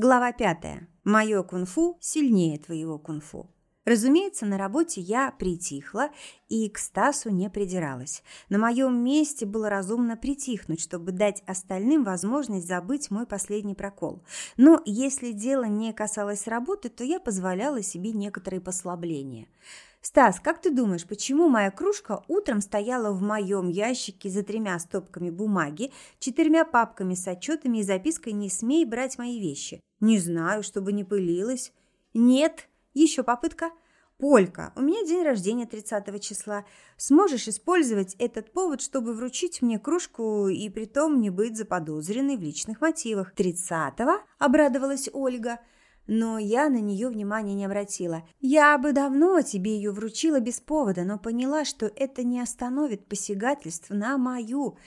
Глава пятая. Мое кунг-фу сильнее твоего кунг-фу. Разумеется, на работе я притихла и к Стасу не придиралась. На моем месте было разумно притихнуть, чтобы дать остальным возможность забыть мой последний прокол. Но если дело не касалось работы, то я позволяла себе некоторые послабления – «Стас, как ты думаешь, почему моя кружка утром стояла в моем ящике за тремя стопками бумаги, четырьмя папками с отчетами и запиской «Не смей брать мои вещи»?» «Не знаю, чтобы не пылилась». «Нет». «Еще попытка». «Полька, у меня день рождения 30 числа. Сможешь использовать этот повод, чтобы вручить мне кружку и притом не быть заподозренной в личных мотивах?» «30-го?» – обрадовалась Ольга – но я на нее внимания не обратила. Я бы давно тебе ее вручила без повода, но поняла, что это не остановит посягательств на мою.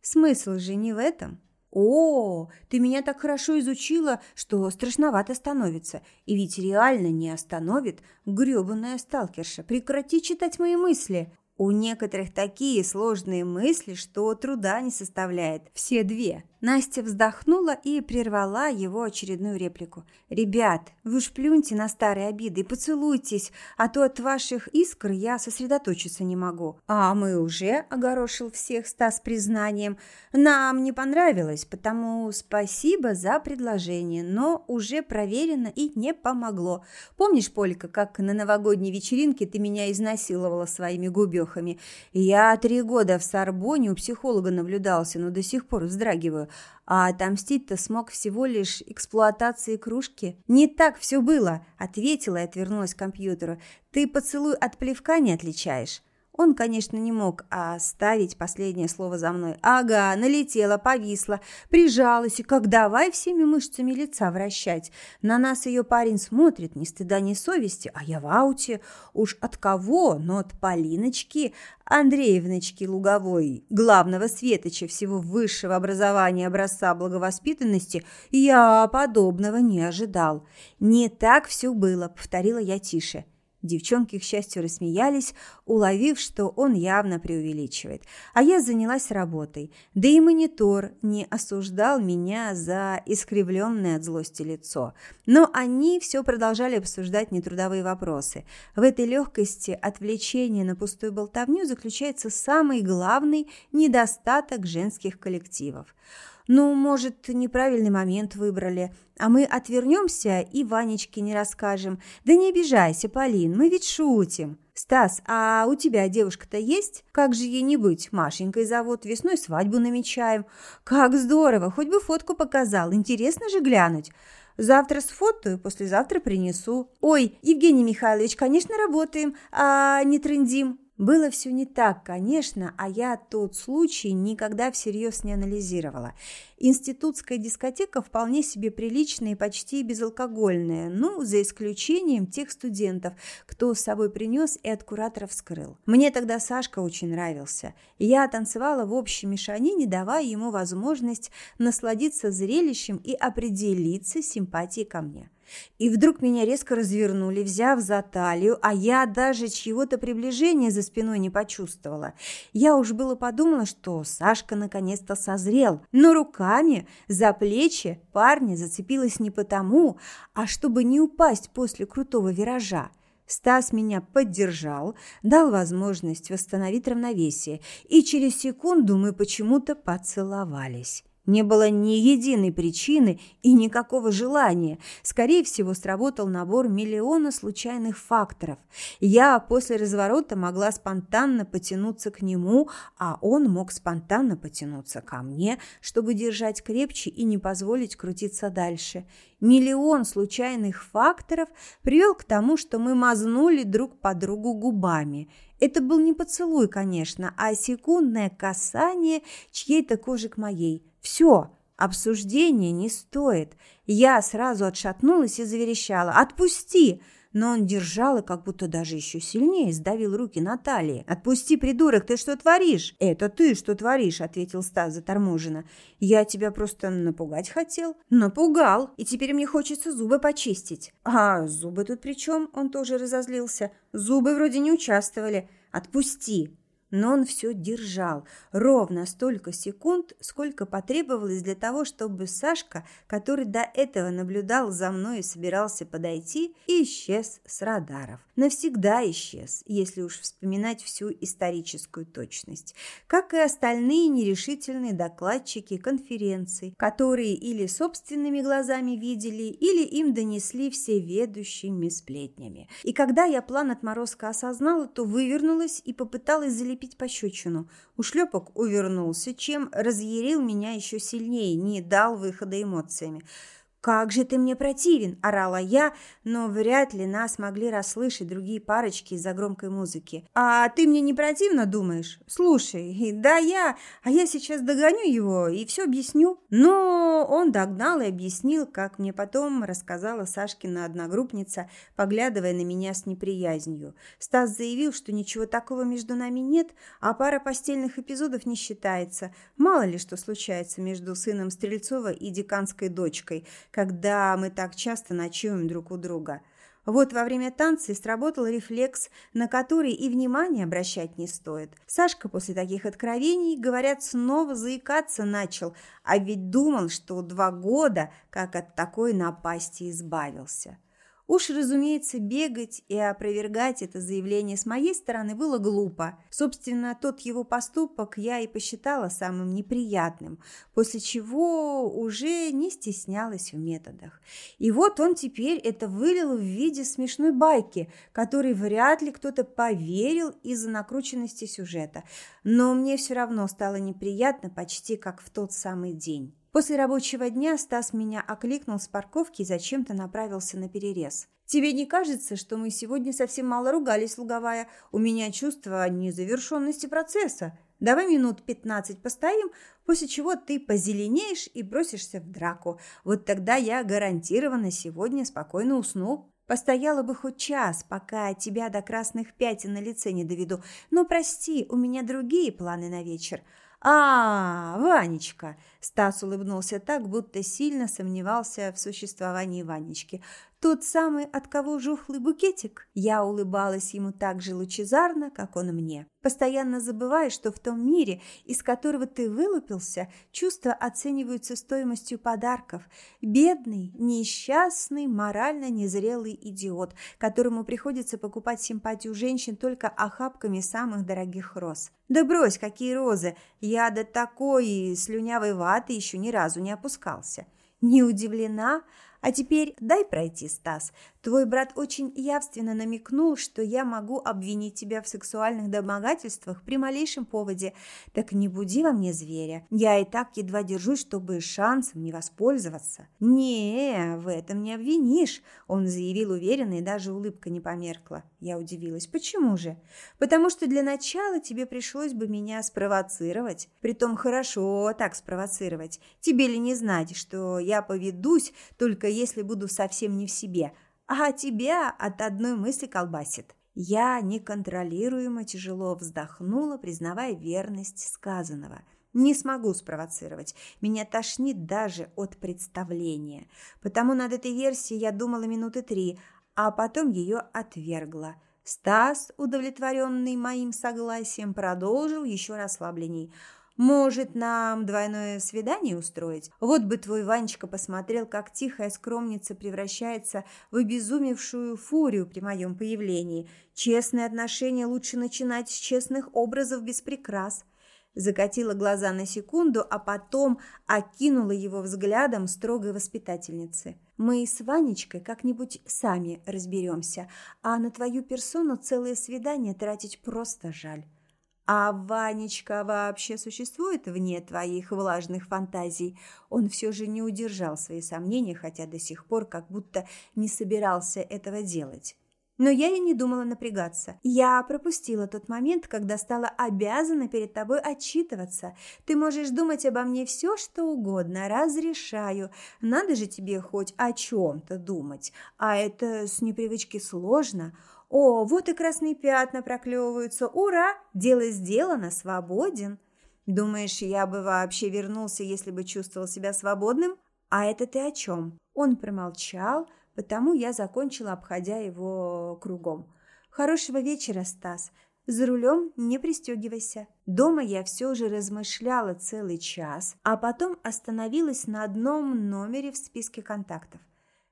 Смысл же не в этом. О, ты меня так хорошо изучила, что страшновато становится. И ведь реально не остановит грёбаная сталкерша. Прекрати читать мои мысли. У некоторых такие сложные мысли, что труда не составляет. Все две. Настя вздохнула и прервала его очередную реплику. «Ребят, вы уж плюньте на старые обиды и поцелуйтесь, а то от ваших искр я сосредоточиться не могу». «А мы уже», – огорошил всех Стас признанием, – «нам не понравилось, потому спасибо за предложение, но уже проверено и не помогло. Помнишь, Полька, как на новогодней вечеринке ты меня изнасиловала своими губехами? Я три года в Сорбоне у психолога наблюдался, но до сих пор вздрагиваю а отомстить-то смог всего лишь эксплуатацией кружки. «Не так все было», – ответила и отвернулась к компьютеру. «Ты поцелуй от плевка не отличаешь». Он, конечно, не мог оставить последнее слово за мной. Ага, налетела, повисла, прижалась и как давай всеми мышцами лица вращать. На нас ее парень смотрит, ни стыда, ни совести, а я в ауте. Уж от кого, но от Полиночки, Андреевночки Луговой, главного светоча всего высшего образования образца благовоспитанности, я подобного не ожидал. Не так все было, повторила я тише. Девчонки, к счастью, рассмеялись, уловив, что он явно преувеличивает. А я занялась работой. Да и монитор не осуждал меня за искривленное от злости лицо. Но они все продолжали обсуждать нетрудовые вопросы. В этой легкости отвлечения на пустую болтовню заключается самый главный недостаток женских коллективов. Ну, может, неправильный момент выбрали. А мы отвернемся и Ванечке не расскажем. Да не обижайся, Полин, мы ведь шутим. Стас, а у тебя девушка-то есть? Как же ей не быть? Машенькой зовут, весной свадьбу намечаем. Как здорово, хоть бы фотку показал. Интересно же глянуть. Завтра сфотою, послезавтра принесу. Ой, Евгений Михайлович, конечно, работаем, а не трындим. Было все не так, конечно, а я тот случай никогда всерьез не анализировала. Институтская дискотека вполне себе приличная и почти безалкогольная, ну, за исключением тех студентов, кто с собой принес и от куратора вскрыл. Мне тогда Сашка очень нравился. Я танцевала в общей мешанине, давая ему возможность насладиться зрелищем и определиться симпатией ко мне. И вдруг меня резко развернули, взяв за талию, а я даже чьего-то приближения за спиной не почувствовала. Я уж было подумала, что Сашка наконец-то созрел, но руками за плечи парня зацепилась не потому, а чтобы не упасть после крутого виража. Стас меня поддержал, дал возможность восстановить равновесие, и через секунду мы почему-то поцеловались. Не было ни единой причины и никакого желания. Скорее всего, сработал набор миллиона случайных факторов. Я после разворота могла спонтанно потянуться к нему, а он мог спонтанно потянуться ко мне, чтобы держать крепче и не позволить крутиться дальше. Миллион случайных факторов привел к тому, что мы мазнули друг по другу губами. Это был не поцелуй, конечно, а секундное касание чьей-то кожи к моей – все, обсуждения не стоит. Я сразу отшатнулась и заверещала «Отпусти!» Но он держал и как будто даже еще сильнее сдавил руки Натальи. «Отпусти, придурок, ты что творишь?» «Это ты что творишь?» – ответил Стас заторможенно. «Я тебя просто напугать хотел». «Напугал, и теперь мне хочется зубы почистить». «А зубы тут при чем?» – он тоже разозлился. «Зубы вроде не участвовали. Отпусти!» Но он все держал ровно столько секунд, сколько потребовалось для того, чтобы Сашка, который до этого наблюдал за мной и собирался подойти, исчез с радаров. Навсегда исчез, если уж вспоминать всю историческую точность. Как и остальные нерешительные докладчики конференций, которые или собственными глазами видели, или им донесли все ведущими сплетнями. И когда я план отморозка осознала, то вывернулась и попыталась залепить залепить пощечину. Ушлепок увернулся, чем разъярил меня еще сильнее, не дал выхода эмоциями. «Как же ты мне противен!» – орала я, но вряд ли нас могли расслышать другие парочки из-за громкой музыки. «А ты мне не противно думаешь? Слушай, да я, а я сейчас догоню его и все объясню». Но он догнал и объяснил, как мне потом рассказала Сашкина одногруппница, поглядывая на меня с неприязнью. Стас заявил, что ничего такого между нами нет, а пара постельных эпизодов не считается. Мало ли что случается между сыном Стрельцова и деканской дочкой – когда мы так часто ночуем друг у друга. Вот во время танца сработал рефлекс, на который и внимания обращать не стоит. Сашка после таких откровений, говорят, снова заикаться начал, а ведь думал, что два года как от такой напасти избавился. Уж, разумеется, бегать и опровергать это заявление с моей стороны было глупо. Собственно, тот его поступок я и посчитала самым неприятным, после чего уже не стеснялась в методах. И вот он теперь это вылил в виде смешной байки, которой вряд ли кто-то поверил из-за накрученности сюжета. Но мне все равно стало неприятно почти как в тот самый день. После рабочего дня Стас меня окликнул с парковки и зачем-то направился на перерез. «Тебе не кажется, что мы сегодня совсем мало ругались, луговая? У меня чувство незавершенности процесса. Давай минут пятнадцать постоим, после чего ты позеленеешь и бросишься в драку. Вот тогда я гарантированно сегодня спокойно усну». Постояла бы хоть час, пока тебя до красных пятен на лице не доведу. Но прости, у меня другие планы на вечер. «А, Ванечка!» Стас улыбнулся так, будто сильно сомневался в существовании Ванечки. Тот самый, от кого жухлый букетик? Я улыбалась ему так же лучезарно, как он мне. Постоянно забывая, что в том мире, из которого ты вылупился, чувства оцениваются стоимостью подарков. Бедный, несчастный, морально незрелый идиот, которому приходится покупать симпатию женщин только охапками самых дорогих роз. Да брось, какие розы! Я до такой слюнявой ваты еще ни разу не опускался. Не удивлена, а теперь дай пройти, Стас. Твой брат очень явственно намекнул, что я могу обвинить тебя в сексуальных домогательствах при малейшем поводе. Так не буди во мне зверя. Я и так едва держусь, чтобы шансом не воспользоваться. Не, в этом не обвинишь, он заявил уверенно, и даже улыбка не померкла. Я удивилась. Почему же? Потому что для начала тебе пришлось бы меня спровоцировать. Притом хорошо так спровоцировать. Тебе ли не знать, что я поведусь только если буду совсем не в себе, а тебя от одной мысли колбасит. Я неконтролируемо тяжело вздохнула, признавая верность сказанного. Не смогу спровоцировать. Меня тошнит даже от представления. Потому над этой версией я думала минуты три, а потом ее отвергла. Стас, удовлетворенный моим согласием, продолжил еще расслабленней – может, нам двойное свидание устроить? Вот бы твой Ванечка посмотрел, как тихая скромница превращается в обезумевшую фурию при моем появлении. Честные отношения лучше начинать с честных образов без прикрас. Закатила глаза на секунду, а потом окинула его взглядом строгой воспитательницы. Мы с Ванечкой как-нибудь сами разберемся, а на твою персону целое свидание тратить просто жаль. А Ванечка вообще существует вне твоих влажных фантазий? Он все же не удержал свои сомнения, хотя до сих пор как будто не собирался этого делать. Но я и не думала напрягаться. Я пропустила тот момент, когда стала обязана перед тобой отчитываться. Ты можешь думать обо мне все, что угодно, разрешаю. Надо же тебе хоть о чем-то думать. А это с непривычки сложно. О, вот и красные пятна проклевываются. Ура! Дело сделано, свободен. Думаешь, я бы вообще вернулся, если бы чувствовал себя свободным? А это ты о чем? Он промолчал, потому я закончила, обходя его кругом. Хорошего вечера, Стас. За рулем не пристегивайся. Дома я все же размышляла целый час, а потом остановилась на одном номере в списке контактов.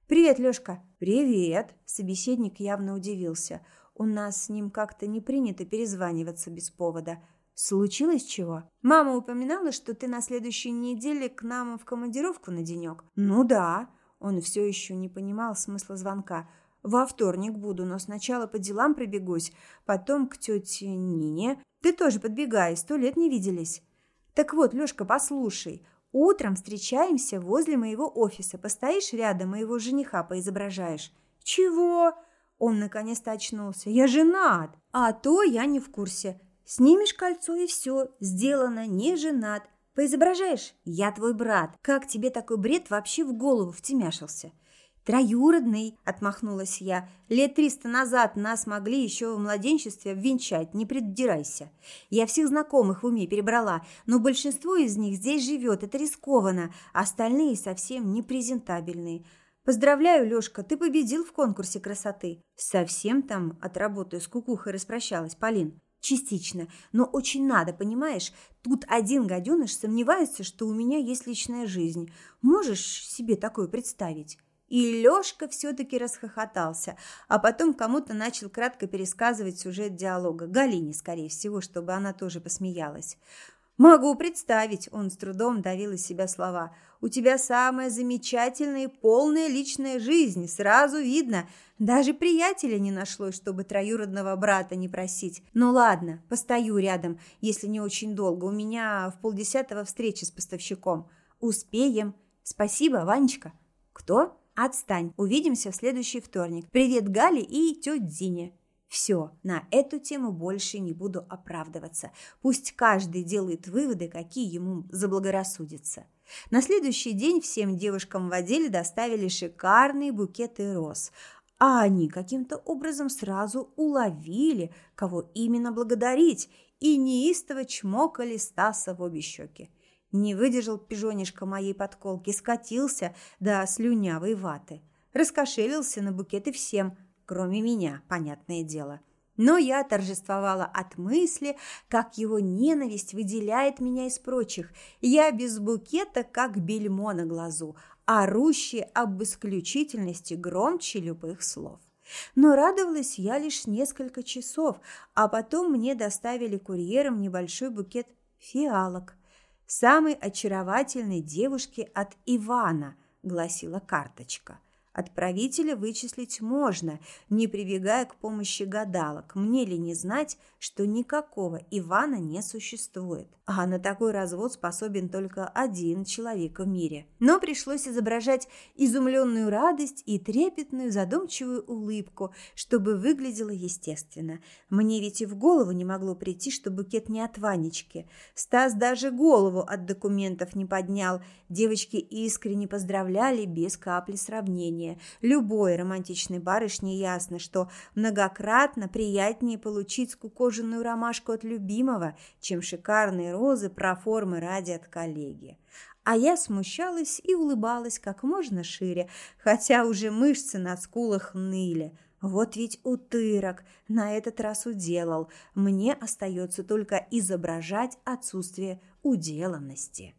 «Привет, Лёшка!» «Привет!» Собеседник явно удивился. «У нас с ним как-то не принято перезваниваться без повода. Случилось чего? Мама упоминала, что ты на следующей неделе к нам в командировку на денек. Ну да. Он все еще не понимал смысла звонка. Во вторник буду, но сначала по делам пробегусь, потом к тете Нине. Ты тоже подбегай, сто лет не виделись. Так вот, Лёшка, послушай, Утром встречаемся возле моего офиса. Постоишь рядом, моего жениха поизображаешь. Чего? Он наконец-то очнулся. Я женат. А то я не в курсе. Снимешь кольцо и все. Сделано, не женат. Поизображаешь? Я твой брат. Как тебе такой бред вообще в голову втемяшился? «Троюродный», – отмахнулась я. «Лет триста назад нас могли еще в младенчестве обвенчать, не придирайся. Я всех знакомых в уме перебрала, но большинство из них здесь живет, это рискованно, а остальные совсем непрезентабельные. Поздравляю, Лешка, ты победил в конкурсе красоты. Совсем там от работы с кукухой распрощалась, Полин. Частично, но очень надо, понимаешь? Тут один гаденыш сомневается, что у меня есть личная жизнь. Можешь себе такое представить? И Лёшка все-таки расхохотался, а потом кому-то начал кратко пересказывать сюжет диалога. Галине, скорее всего, чтобы она тоже посмеялась. «Могу представить», – он с трудом давил из себя слова. «У тебя самая замечательная и полная личная жизнь, сразу видно. Даже приятеля не нашлось, чтобы троюродного брата не просить. Ну ладно, постою рядом, если не очень долго. У меня в полдесятого встреча с поставщиком. Успеем. Спасибо, Ванечка». «Кто?» Отстань. Увидимся в следующий вторник. Привет Гале и тете Дине. Все, на эту тему больше не буду оправдываться. Пусть каждый делает выводы, какие ему заблагорассудятся. На следующий день всем девушкам в отделе доставили шикарные букеты роз, а они каким-то образом сразу уловили, кого именно благодарить, и неистово чмокали Стаса в обе щеки. Не выдержал пижонишка моей подколки, скатился до слюнявой ваты. Раскошелился на букеты всем, кроме меня, понятное дело. Но я торжествовала от мысли, как его ненависть выделяет меня из прочих. Я без букета, как бельмо на глазу, орущий об исключительности громче любых слов. Но радовалась я лишь несколько часов, а потом мне доставили курьером небольшой букет фиалок – самой очаровательной девушки от Ивана, гласила карточка. Отправителя вычислить можно, не прибегая к помощи гадалок. Мне ли не знать, что никакого Ивана не существует? А на такой развод способен только один человек в мире. Но пришлось изображать изумленную радость и трепетную задумчивую улыбку, чтобы выглядело естественно. Мне ведь и в голову не могло прийти, что букет не от Ванечки. Стас даже голову от документов не поднял. Девочки искренне поздравляли без капли сравнения внимание. Любой романтичной барышне ясно, что многократно приятнее получить скукоженную ромашку от любимого, чем шикарные розы проформы ради от коллеги. А я смущалась и улыбалась как можно шире, хотя уже мышцы на скулах ныли. Вот ведь утырок на этот раз уделал. Мне остается только изображать отсутствие уделанности.